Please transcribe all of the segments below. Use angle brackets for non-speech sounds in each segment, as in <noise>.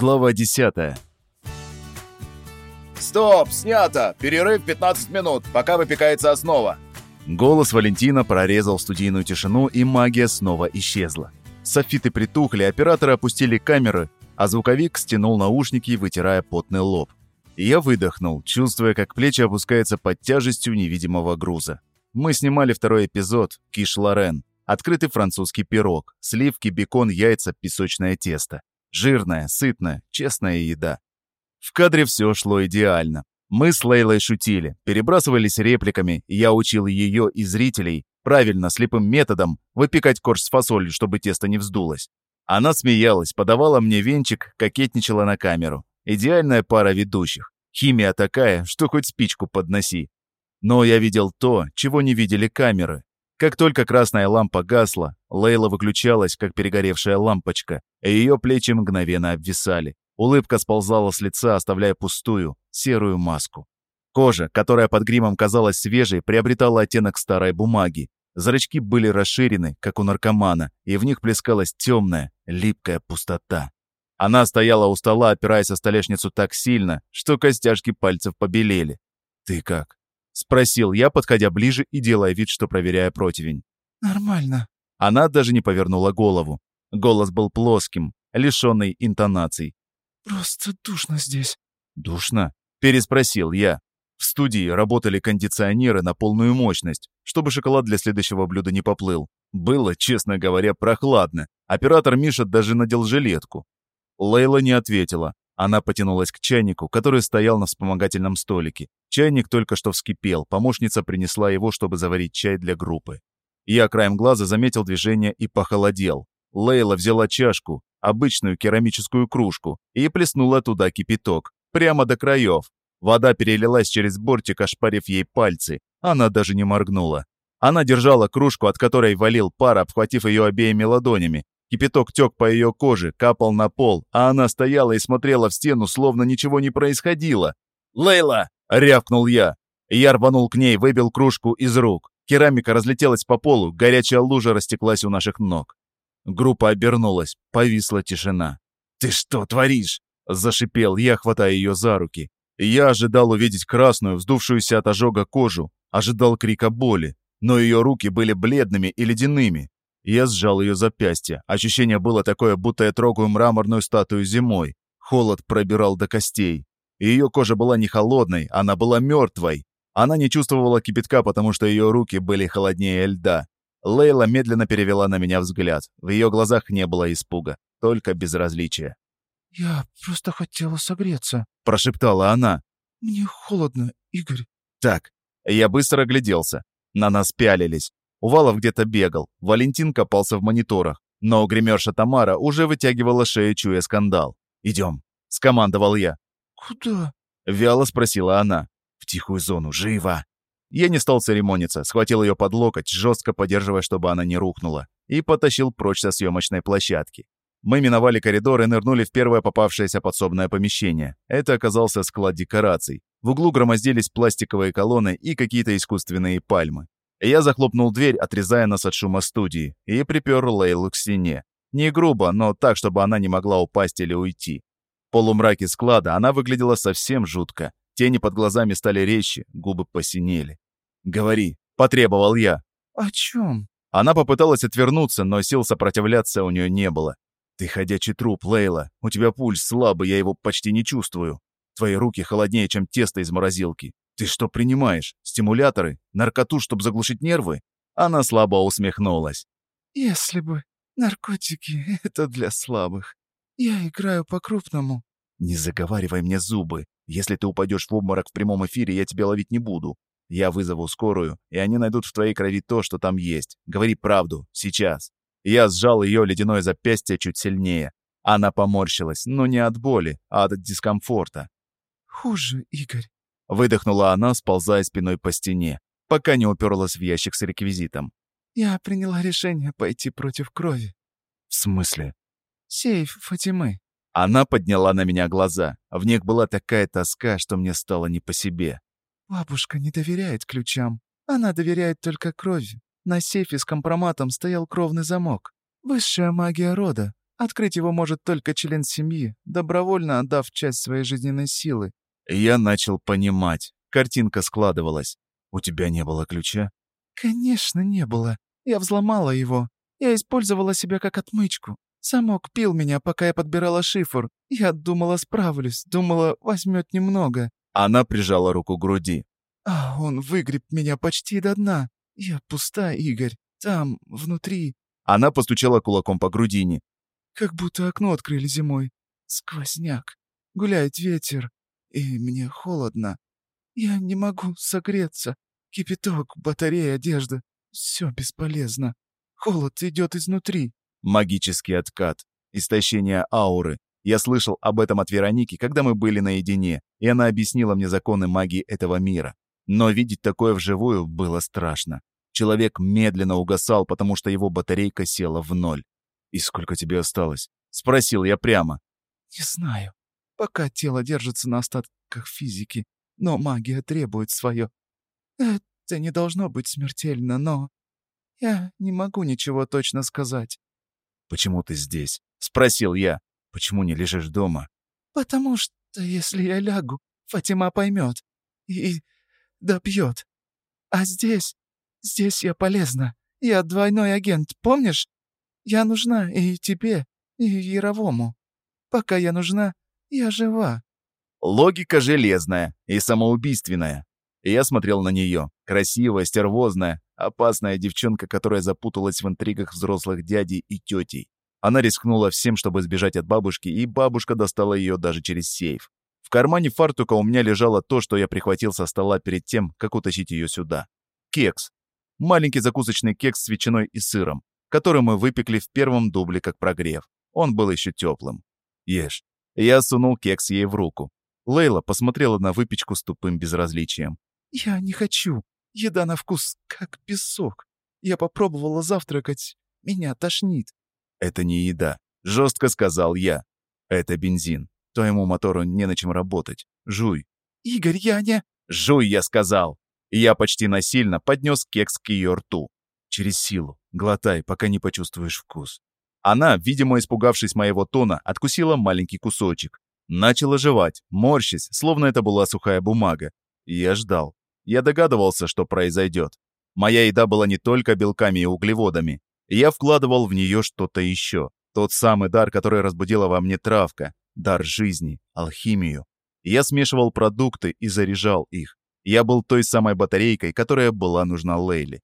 Глава 10. «Стоп! Снято! Перерыв 15 минут, пока выпекается основа!» Голос Валентина прорезал студийную тишину, и магия снова исчезла. Софиты притухли, операторы опустили камеры, а звуковик стянул наушники, вытирая потный лоб. И я выдохнул, чувствуя, как плечи опускаются под тяжестью невидимого груза. Мы снимали второй эпизод «Киш Лорен». Открытый французский пирог, сливки, бекон, яйца, песочное тесто. Жирная, сытная, честная еда. В кадре все шло идеально. Мы с Лейлой шутили, перебрасывались репликами, и я учил ее и зрителей правильно, слепым методом, выпекать корж с фасолью, чтобы тесто не вздулось. Она смеялась, подавала мне венчик, кокетничала на камеру. Идеальная пара ведущих. Химия такая, что хоть спичку подноси. Но я видел то, чего не видели камеры. Как только красная лампа гасла, Лейла выключалась, как перегоревшая лампочка, и ее плечи мгновенно обвисали. Улыбка сползала с лица, оставляя пустую, серую маску. Кожа, которая под гримом казалась свежей, приобретала оттенок старой бумаги. Зрачки были расширены, как у наркомана, и в них плескалась темная, липкая пустота. Она стояла у стола, опираясь о столешницу так сильно, что костяшки пальцев побелели. «Ты как?» — спросил я, подходя ближе и делая вид, что проверяя противень. «Нормально». Она даже не повернула голову. Голос был плоским, лишенный интонаций. «Просто душно здесь». «Душно?» — переспросил я. В студии работали кондиционеры на полную мощность, чтобы шоколад для следующего блюда не поплыл. Было, честно говоря, прохладно. Оператор Миша даже надел жилетку. Лейла не ответила. Она потянулась к чайнику, который стоял на вспомогательном столике. Чайник только что вскипел, помощница принесла его, чтобы заварить чай для группы. Я краем глаза заметил движение и похолодел. Лейла взяла чашку, обычную керамическую кружку, и плеснула туда кипяток, прямо до краев. Вода перелилась через бортик, ошпарив ей пальцы. Она даже не моргнула. Она держала кружку, от которой валил пар, обхватив ее обеими ладонями. Кипяток тек по ее коже, капал на пол, а она стояла и смотрела в стену, словно ничего не происходило. «Лейла!» — рявкнул я. Я рванул к ней, выбил кружку из рук. Керамика разлетелась по полу, горячая лужа растеклась у наших ног. Группа обернулась, повисла тишина. «Ты что творишь?» – зашипел я, хватая ее за руки. Я ожидал увидеть красную, вздувшуюся от ожога кожу, ожидал крика боли, но ее руки были бледными и ледяными. Я сжал ее запястье. Ощущение было такое, будто я трогаю мраморную статую зимой. Холод пробирал до костей. Ее кожа была не холодной, она была мертвой. Она не чувствовала кипятка, потому что ее руки были холоднее льда. Лейла медленно перевела на меня взгляд. В ее глазах не было испуга, только безразличие. «Я просто хотела согреться», — прошептала она. «Мне холодно, Игорь». «Так». Я быстро огляделся. На нас пялились. Увалов где-то бегал, Валентин копался в мониторах. Но гримерша Тамара уже вытягивала шею, чуя скандал. «Идем», — скомандовал я. «Куда?» — вяло спросила она. «В тихую зону, живо!» Я не стал церемониться, схватил ее под локоть, жестко поддерживая, чтобы она не рухнула, и потащил прочь со съемочной площадки. Мы миновали коридор и нырнули в первое попавшееся подсобное помещение. Это оказался склад декораций. В углу громоздились пластиковые колонны и какие-то искусственные пальмы. Я захлопнул дверь, отрезая нас от шума студии, и припер Лейлу к стене. Не грубо, но так, чтобы она не могла упасть или уйти. В полумраке склада она выглядела совсем жутко. Тени под глазами стали резче, губы посинели. «Говори», — потребовал я. «О чем?» Она попыталась отвернуться, но сил сопротивляться у нее не было. «Ты ходячий труп, Лейла. У тебя пульс слабый, я его почти не чувствую. Твои руки холоднее, чем тесто из морозилки. Ты что принимаешь? Стимуляторы? Наркоту, чтобы заглушить нервы?» Она слабо усмехнулась. «Если бы. Наркотики — это для слабых. Я играю по-крупному». «Не заговаривай мне зубы. Если ты упадешь в обморок в прямом эфире, я тебя ловить не буду. Я вызову скорую, и они найдут в твоей крови то, что там есть. Говори правду. Сейчас». Я сжал ее ледяное запястье чуть сильнее. Она поморщилась, но не от боли, а от дискомфорта. «Хуже, Игорь», — выдохнула она, сползая спиной по стене, пока не уперлась в ящик с реквизитом. «Я приняла решение пойти против крови». «В смысле?» «Сейф Фатимы». Она подняла на меня глаза. В них была такая тоска, что мне стало не по себе. «Бабушка не доверяет ключам. Она доверяет только крови. На сейфе с компроматом стоял кровный замок. Высшая магия рода. Открыть его может только член семьи, добровольно отдав часть своей жизненной силы. Я начал понимать. Картинка складывалась. У тебя не было ключа? Конечно, не было. Я взломала его. Я использовала себя как отмычку. Самок пил меня, пока я подбирала шифр. Я думала, справлюсь. Думала, возьмет немного. Она прижала руку к груди. А он выгреб меня почти до дна. Я пуста, Игорь. Там, внутри. Она постучала кулаком по грудине. Как будто окно открыли зимой. Сквозняк. Гуляет ветер. И мне холодно. Я не могу согреться. Кипяток, батарея, одежда. Все бесполезно. Холод идет изнутри. Магический откат. Истощение ауры. Я слышал об этом от Вероники, когда мы были наедине, и она объяснила мне законы магии этого мира. Но видеть такое вживую было страшно. Человек медленно угасал, потому что его батарейка села в ноль. «И сколько тебе осталось?» — спросил я прямо. «Не знаю. Пока тело держится на остатках физики, но магия требует свое. Это не должно быть смертельно, но... Я не могу ничего точно сказать». «Почему ты здесь?» — спросил я. «Почему не лежишь дома?» «Потому что, если я лягу, Фатима поймет и добьет. А здесь, здесь я полезна. Я двойной агент, помнишь? Я нужна и тебе, и Яровому. Пока я нужна, я жива». Логика железная и самоубийственная. Я смотрел на нее. Красивая, стервозная, опасная девчонка, которая запуталась в интригах взрослых дядей и тетей. Она рискнула всем, чтобы сбежать от бабушки, и бабушка достала ее даже через сейф. В кармане фартука у меня лежало то, что я прихватил со стола перед тем, как утащить ее сюда. Кекс. Маленький закусочный кекс с ветчиной и сыром, который мы выпекли в первом дубле как прогрев. Он был еще теплым. Ешь. Я сунул кекс ей в руку. Лейла посмотрела на выпечку с тупым безразличием. «Я не хочу. Еда на вкус как песок. Я попробовала завтракать. Меня тошнит». «Это не еда», — жестко сказал я. «Это бензин. Твоему мотору не на чем работать. Жуй». «Игорь, я не...» «Жуй», я сказал. Я почти насильно поднес кекс к ее рту. Через силу. Глотай, пока не почувствуешь вкус. Она, видимо, испугавшись моего тона, откусила маленький кусочек. Начала жевать, морщись, словно это была сухая бумага. Я ждал. Я догадывался, что произойдет. Моя еда была не только белками и углеводами. Я вкладывал в нее что-то еще. Тот самый дар, который разбудила во мне травка. Дар жизни, алхимию. Я смешивал продукты и заряжал их. Я был той самой батарейкой, которая была нужна Лейле.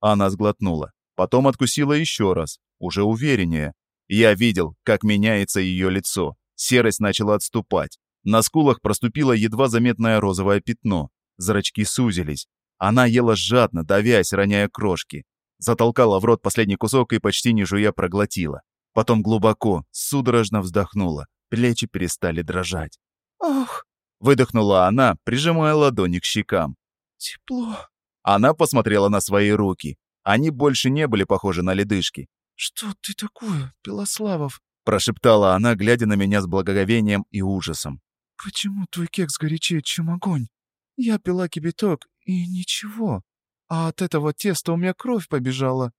Она сглотнула. Потом откусила еще раз, уже увереннее. Я видел, как меняется ее лицо. Серость начала отступать. На скулах проступило едва заметное розовое пятно. Зрачки сузились. Она ела жадно, давясь, роняя крошки. Затолкала в рот последний кусок и почти не жуя проглотила. Потом глубоко, судорожно вздохнула. Плечи перестали дрожать. «Ох!» — выдохнула она, прижимая ладони к щекам. «Тепло!» Она посмотрела на свои руки. Они больше не были похожи на ледышки. «Что ты такое, Белославов?» Прошептала она, глядя на меня с благоговением и ужасом. «Почему твой кекс горячее, чем огонь? Я пила кипяток, и ничего. А от этого теста у меня кровь побежала».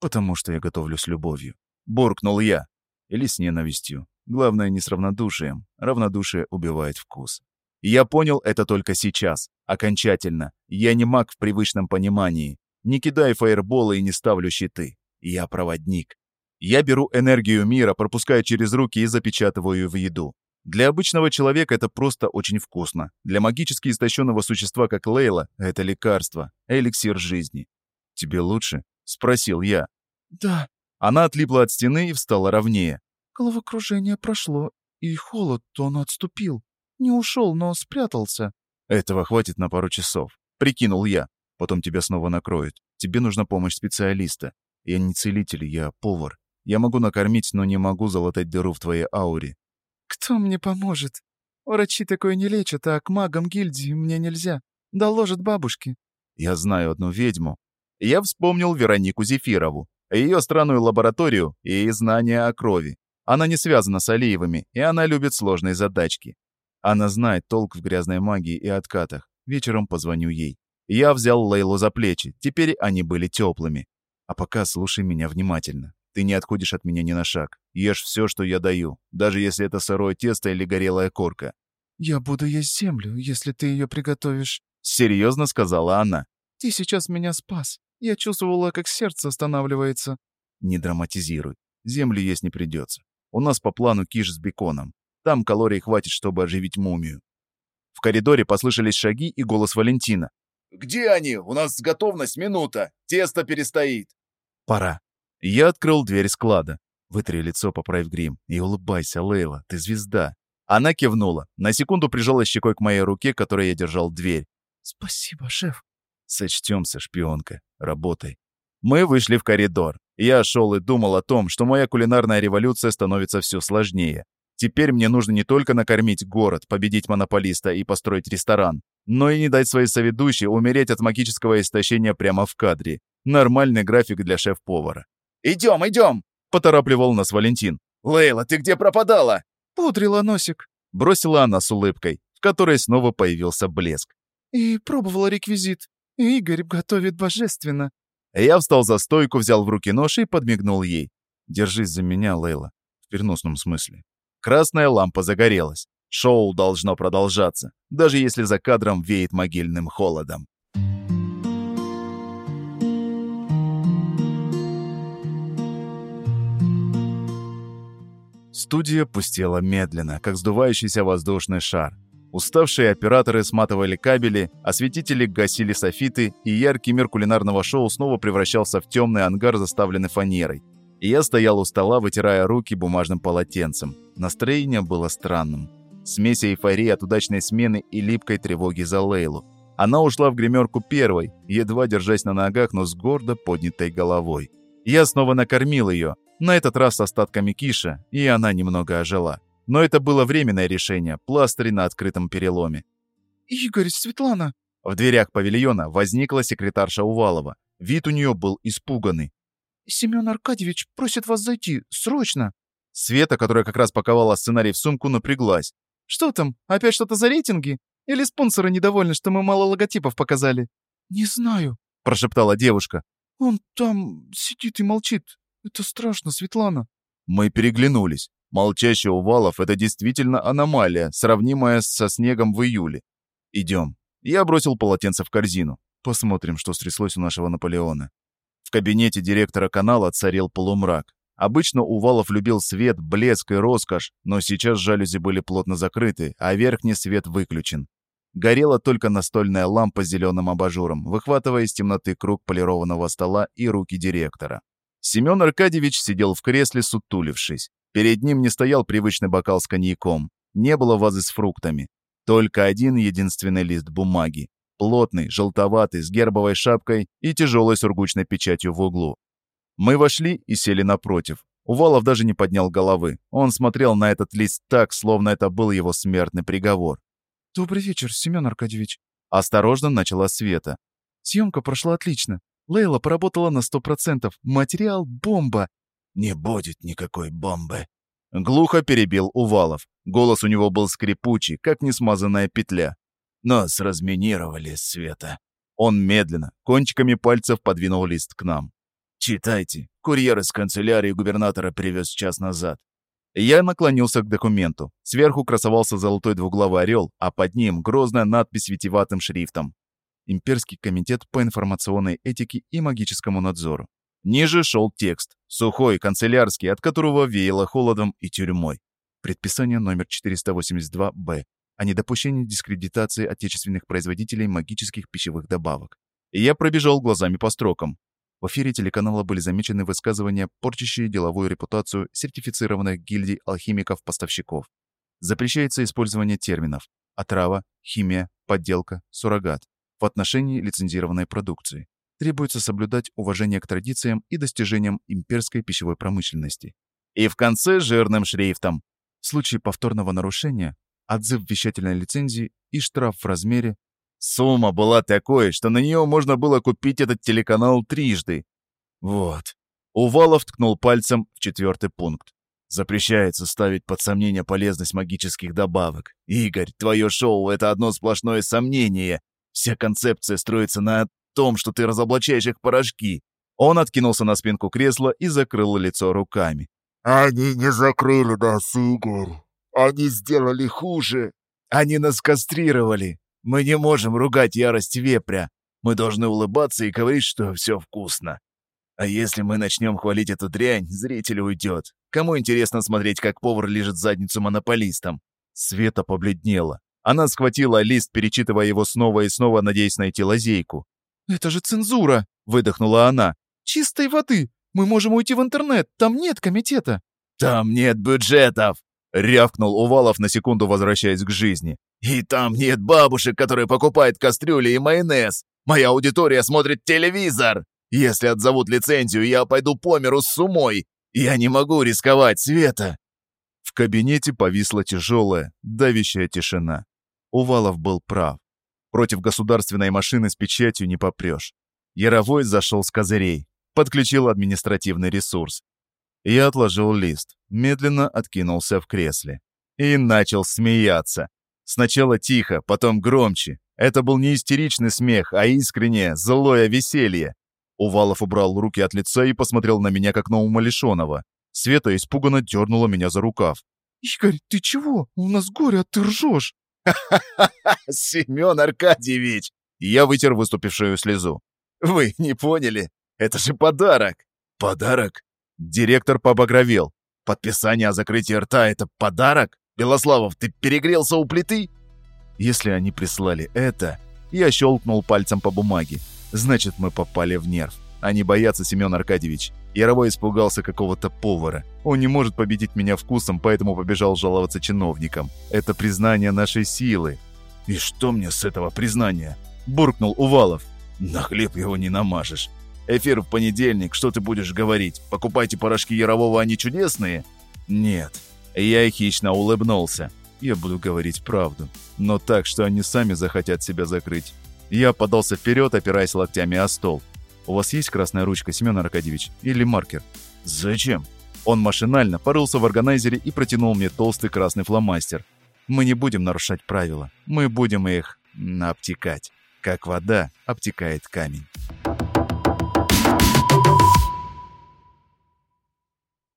«Потому что я готовлю с любовью». Буркнул я. Или с ненавистью. Главное, не с равнодушием. Равнодушие убивает вкус. Я понял это только сейчас. Окончательно. Я не маг в привычном понимании. Не кидаю фаерболы и не ставлю щиты. Я проводник. Я беру энергию мира, пропускаю через руки и запечатываю в еду. Для обычного человека это просто очень вкусно. Для магически истощенного существа, как Лейла, это лекарство, эликсир жизни. «Тебе лучше?» — спросил я. «Да». Она отлипла от стены и встала ровнее. Головокружение прошло, и холод он отступил. Не ушел, но спрятался. «Этого хватит на пару часов», — прикинул я. «Потом тебя снова накроет. Тебе нужна помощь специалиста. Я не целитель, я повар. Я могу накормить, но не могу залатать дыру в твоей ауре. Кто мне поможет? Врачи такое не лечат, а к магам гильдии мне нельзя. Доложат бабушке. Я знаю одну ведьму. Я вспомнил Веронику Зефирову, ее странную лабораторию и знания о крови. Она не связана с Алиевыми, и она любит сложные задачки. Она знает толк в грязной магии и откатах. Вечером позвоню ей. Я взял Лейлу за плечи, теперь они были теплыми. А пока слушай меня внимательно. Ты не отходишь от меня ни на шаг. Ешь все, что я даю, даже если это сырое тесто или горелая корка». «Я буду есть землю, если ты ее приготовишь», — серьезно сказала она. «Ты сейчас меня спас. Я чувствовала, как сердце останавливается». «Не драматизируй. Землю есть не придется. У нас по плану киш с беконом. Там калорий хватит, чтобы оживить мумию». В коридоре послышались шаги и голос Валентина. «Где они? У нас готовность минута. Тесто перестоит». «Пора». Я открыл дверь склада. Вытри лицо, поправь грим. И улыбайся, Лейла, ты звезда. Она кивнула. На секунду прижалась щекой к моей руке, которой я держал дверь. «Спасибо, шеф». «Сочтемся, шпионка. Работай». Мы вышли в коридор. Я шел и думал о том, что моя кулинарная революция становится все сложнее. Теперь мне нужно не только накормить город, победить монополиста и построить ресторан, но и не дать своей соведущей умереть от магического истощения прямо в кадре. Нормальный график для шеф-повара. «Идем, идем!» — поторапливал нас Валентин. «Лейла, ты где пропадала?» «Пудрила носик», — бросила она с улыбкой, в которой снова появился блеск. «И пробовала реквизит. Игорь готовит божественно». Я встал за стойку, взял в руки нож и подмигнул ей. «Держись за меня, Лейла. В переносном смысле». Красная лампа загорелась. Шоу должно продолжаться, даже если за кадром веет могильным холодом. Студия пустела медленно, как сдувающийся воздушный шар. Уставшие операторы сматывали кабели, осветители гасили софиты, и яркий мир кулинарного шоу снова превращался в темный ангар, заставленный фанерой. И я стоял у стола, вытирая руки бумажным полотенцем. Настроение было странным. Смесь эйфории от удачной смены и липкой тревоги за Лейлу. Она ушла в гримерку первой, едва держась на ногах, но с гордо поднятой головой. Я снова накормил ее, на этот раз с остатками киша, и она немного ожила. Но это было временное решение, пластырь на открытом переломе. «Игорь, Светлана!» В дверях павильона возникла секретарша Увалова. Вид у нее был испуганный. «Семен Аркадьевич просит вас зайти. Срочно!» Света, которая как раз паковала сценарий в сумку, напряглась. «Что там? Опять что-то за рейтинги? Или спонсоры недовольны, что мы мало логотипов показали?» «Не знаю», — прошептала девушка. «Он там сидит и молчит. Это страшно, Светлана». Мы переглянулись. Молчащий Увалов — это действительно аномалия, сравнимая со снегом в июле. «Идем». Я бросил полотенце в корзину. Посмотрим, что стряслось у нашего Наполеона. В кабинете директора канала царил полумрак. Обычно Увалов любил свет, блеск и роскошь, но сейчас жалюзи были плотно закрыты, а верхний свет выключен. Горела только настольная лампа с зеленым абажуром, выхватывая из темноты круг полированного стола и руки директора. Семен Аркадьевич сидел в кресле, сутулившись. Перед ним не стоял привычный бокал с коньяком, не было вазы с фруктами. Только один единственный лист бумаги плотный, желтоватый, с гербовой шапкой и тяжелой сургучной печатью в углу. Мы вошли и сели напротив. Увалов даже не поднял головы. Он смотрел на этот лист так, словно это был его смертный приговор. «Добрый вечер, Семен Аркадьевич». Осторожно начала Света. «Съемка прошла отлично. Лейла поработала на сто процентов. Материал — бомба». «Не будет никакой бомбы». Глухо перебил Увалов. Голос у него был скрипучий, как несмазанная петля. Нас разминировали, Света». Он медленно, кончиками пальцев подвинул лист к нам. «Читайте. Курьер из канцелярии губернатора привез час назад». Я наклонился к документу. Сверху красовался золотой двуглавый орел, а под ним грозная надпись витиеватым шрифтом. Имперский комитет по информационной этике и магическому надзору. Ниже шел текст, сухой, канцелярский, от которого веяло холодом и тюрьмой. Предписание номер 482-Б о недопущении дискредитации отечественных производителей магических пищевых добавок. И я пробежал глазами по строкам. В эфире телеканала были замечены высказывания, порчащие деловую репутацию сертифицированных гильдий алхимиков-поставщиков. Запрещается использование терминов «отрава», «химия», «подделка», «суррогат» в отношении лицензированной продукции. Требуется соблюдать уважение к традициям и достижениям имперской пищевой промышленности. И в конце жирным шрифтом. В случае повторного нарушения отзыв вещательной лицензии и штраф в размере... Сумма была такой, что на нее можно было купить этот телеканал трижды. Вот. Увалов ткнул пальцем в четвертый пункт. Запрещается ставить под сомнение полезность магических добавок. Игорь, твое шоу — это одно сплошное сомнение. Вся концепция строится на том, что ты разоблачаешь их порошки. Он откинулся на спинку кресла и закрыл лицо руками. Они не закрыли нас, Игорь. Они сделали хуже. Они нас кастрировали. Мы не можем ругать ярость вепря. Мы должны улыбаться и говорить, что все вкусно. А если мы начнем хвалить эту дрянь, зритель уйдет. Кому интересно смотреть, как повар лежит задницу монополистам? Света побледнела. Она схватила лист, перечитывая его снова и снова, надеясь найти лазейку. «Это же цензура!» — выдохнула она. «Чистой воды! Мы можем уйти в интернет, там нет комитета!» «Там нет бюджетов!» — рявкнул Увалов на секунду, возвращаясь к жизни. «И там нет бабушек, которые покупают кастрюли и майонез! Моя аудитория смотрит телевизор! Если отзовут лицензию, я пойду по миру с умой! Я не могу рисковать, Света!» В кабинете повисла тяжелая, давящая тишина. Увалов был прав. Против государственной машины с печатью не попрешь. Яровой зашел с козырей, подключил административный ресурс. Я отложил лист, медленно откинулся в кресле и начал смеяться. Сначала тихо, потом громче. Это был не истеричный смех, а искреннее, злое веселье. Увалов убрал руки от лица и посмотрел на меня, как на умалишенного. Света испуганно дернула меня за рукав. «Игорь, ты чего? У нас горе, а ты ржешь!» <laughs> Семен Аркадьевич!» Я вытер выступившую слезу. «Вы не поняли? Это же подарок!» «Подарок?» Директор побагровел. «Подписание о закрытии рта — это подарок? Белославов, ты перегрелся у плиты?» Если они прислали это... Я щелкнул пальцем по бумаге. Значит, мы попали в нерв. Они боятся, Семен Аркадьевич. Яровой испугался какого-то повара. Он не может победить меня вкусом, поэтому побежал жаловаться чиновникам. Это признание нашей силы. «И что мне с этого признания?» – буркнул Увалов. «На хлеб его не намажешь. Эфир в понедельник, что ты будешь говорить? Покупайте порошки Ярового, они чудесные?» «Нет». Я хищно улыбнулся. Я буду говорить правду. Но так, что они сами захотят себя закрыть. Я подался вперед, опираясь локтями о стол. «У вас есть красная ручка, Семен Аркадьевич? Или маркер?» «Зачем?» Он машинально порылся в органайзере и протянул мне толстый красный фломастер. «Мы не будем нарушать правила. Мы будем их обтекать, как вода обтекает камень». Bye.